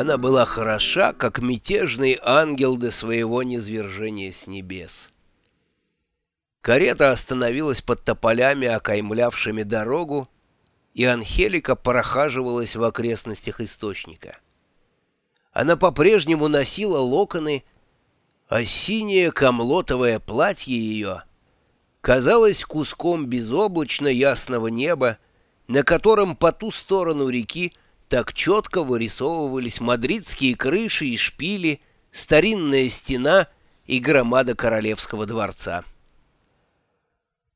Она была хороша, как мятежный ангел до своего низвержения с небес. Карета остановилась под тополями, окаймлявшими дорогу, и Анхелика прохаживалась в окрестностях источника. Она по-прежнему носила локоны, а синее камлотовое платье ее казалось куском безоблачно ясного неба, на котором по ту сторону реки так четко вырисовывались мадридские крыши и шпили, старинная стена и громада королевского дворца.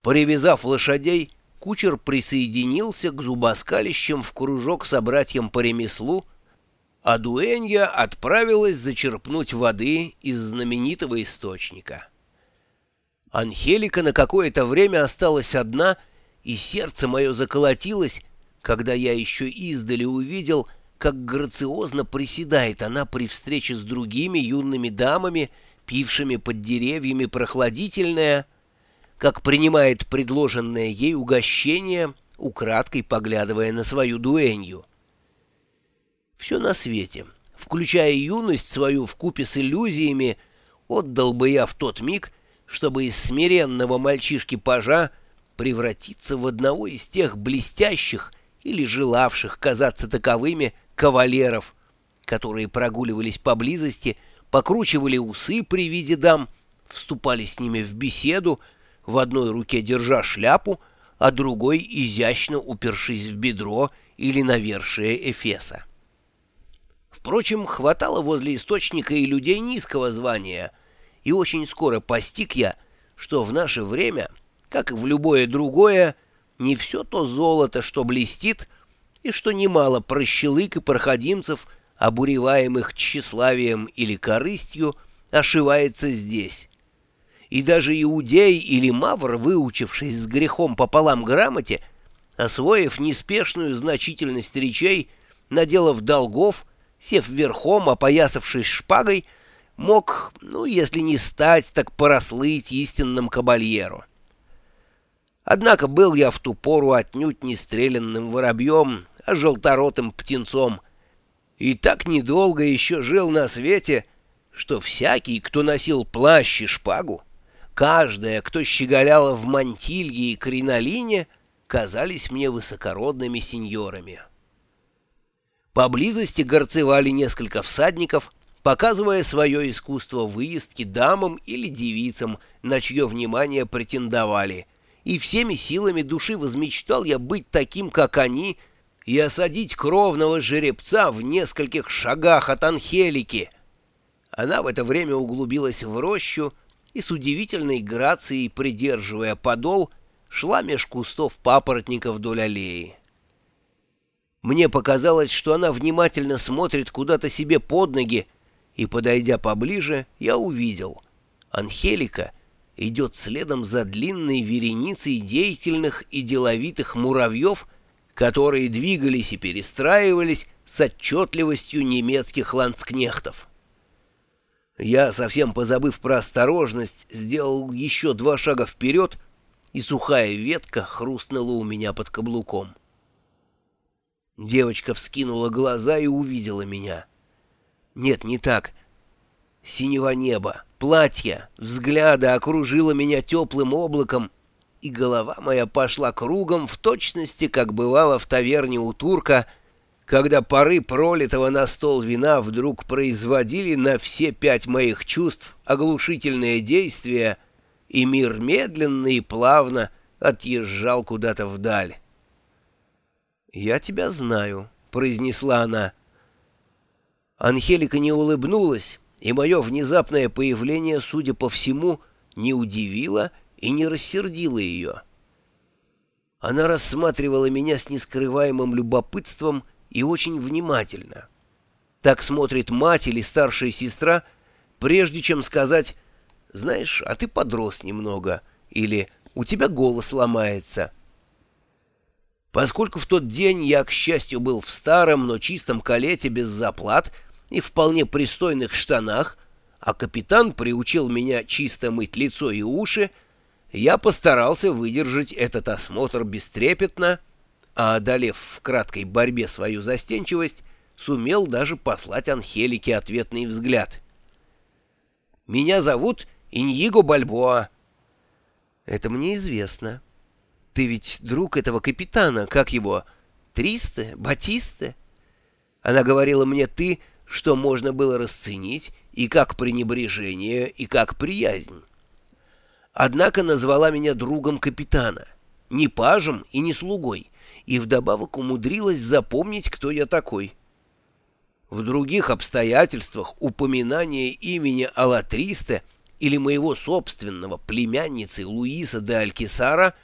Привязав лошадей, кучер присоединился к зубоскалищам в кружок собратьям по ремеслу, а Дуэнья отправилась зачерпнуть воды из знаменитого источника. Анхелика на какое-то время осталась одна, и сердце мое заколотилось, когда я еще издали увидел, как грациозно приседает она при встрече с другими юными дамами, пившими под деревьями прохладительное, как принимает предложенное ей угощение, украдкой поглядывая на свою дуэнью. Все на свете, включая юность свою в купе с иллюзиями, отдал бы я в тот миг, чтобы из смиренного мальчишки-пажа превратиться в одного из тех блестящих или желавших казаться таковыми кавалеров, которые прогуливались поблизости, покручивали усы при виде дам, вступали с ними в беседу, в одной руке держа шляпу, а другой изящно упершись в бедро или навершие Эфеса. Впрочем, хватало возле источника и людей низкого звания, и очень скоро постиг я, что в наше время, как и в любое другое, не все то золото, что блестит, и что немало прощелык и проходимцев, обуреваемых тщеславием или корыстью, ошивается здесь, и даже иудей или мавр, выучившись с грехом пополам грамоте, освоив неспешную значительность речей, наделав долгов, сев верхом, опоясавшись шпагой, мог, ну, если не стать, так порослыть истинным кабальеру. Однако был я в ту пору отнюдь не стрелянным воробьем, а желторотым птенцом, и так недолго еще жил на свете, что всякий, кто носил плащ и шпагу, Каждая, кто щеголяла в мантилье и кринолине, казались мне высокородными сеньорами. Поблизости горцевали несколько всадников, показывая свое искусство выездки дамам или девицам, на чье внимание претендовали, и всеми силами души возмечтал я быть таким, как они, и осадить кровного жеребца в нескольких шагах от Анхелики. Она в это время углубилась в рощу, и с удивительной грацией, придерживая подол, шла меж кустов папоротника вдоль аллеи. Мне показалось, что она внимательно смотрит куда-то себе под ноги, и, подойдя поближе, я увидел. Анхелика идет следом за длинной вереницей деятельных и деловитых муравьев, которые двигались и перестраивались с отчетливостью немецких ландскнехтов. Я, совсем позабыв про осторожность, сделал еще два шага вперед, и сухая ветка хрустнула у меня под каблуком. Девочка вскинула глаза и увидела меня. Нет, не так. Синего неба, платья, взгляда окружило меня теплым облаком, и голова моя пошла кругом в точности, как бывало в таверне у турка — когда пары пролитого на стол вина вдруг производили на все пять моих чувств оглушительное действие, и мир медленно и плавно отъезжал куда-то вдаль. «Я тебя знаю», — произнесла она. Анхелика не улыбнулась, и мое внезапное появление, судя по всему, не удивило и не рассердило ее. Она рассматривала меня с нескрываемым любопытством и очень внимательно. Так смотрит мать или старшая сестра, прежде чем сказать «Знаешь, а ты подрос немного» или «У тебя голос ломается». Поскольку в тот день я, к счастью, был в старом, но чистом калете без заплат и вполне пристойных штанах, а капитан приучил меня чисто мыть лицо и уши, я постарался выдержать этот осмотр бестрепетно, а одолев в краткой борьбе свою застенчивость, сумел даже послать Анхелике ответный взгляд. «Меня зовут Иньиго Бальбоа». «Это мне известно. Ты ведь друг этого капитана, как его, Триста, Батиста?» Она говорила мне «ты», что можно было расценить и как пренебрежение, и как приязнь. Однако назвала меня другом капитана, не пажем и не слугой, и вдобавок умудрилась запомнить, кто я такой. В других обстоятельствах упоминание имени Алатриста или моего собственного племянницы Луиса де Алькисара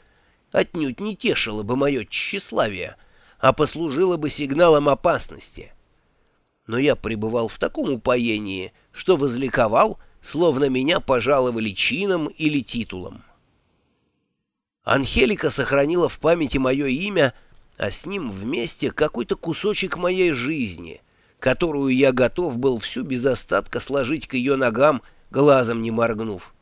отнюдь не тешило бы мое тщеславие, а послужило бы сигналом опасности. Но я пребывал в таком упоении, что возликовал, словно меня пожаловали чином или титулом. Анхелика сохранила в памяти мое имя, а с ним вместе какой-то кусочек моей жизни, которую я готов был всю без остатка сложить к ее ногам, глазом не моргнув.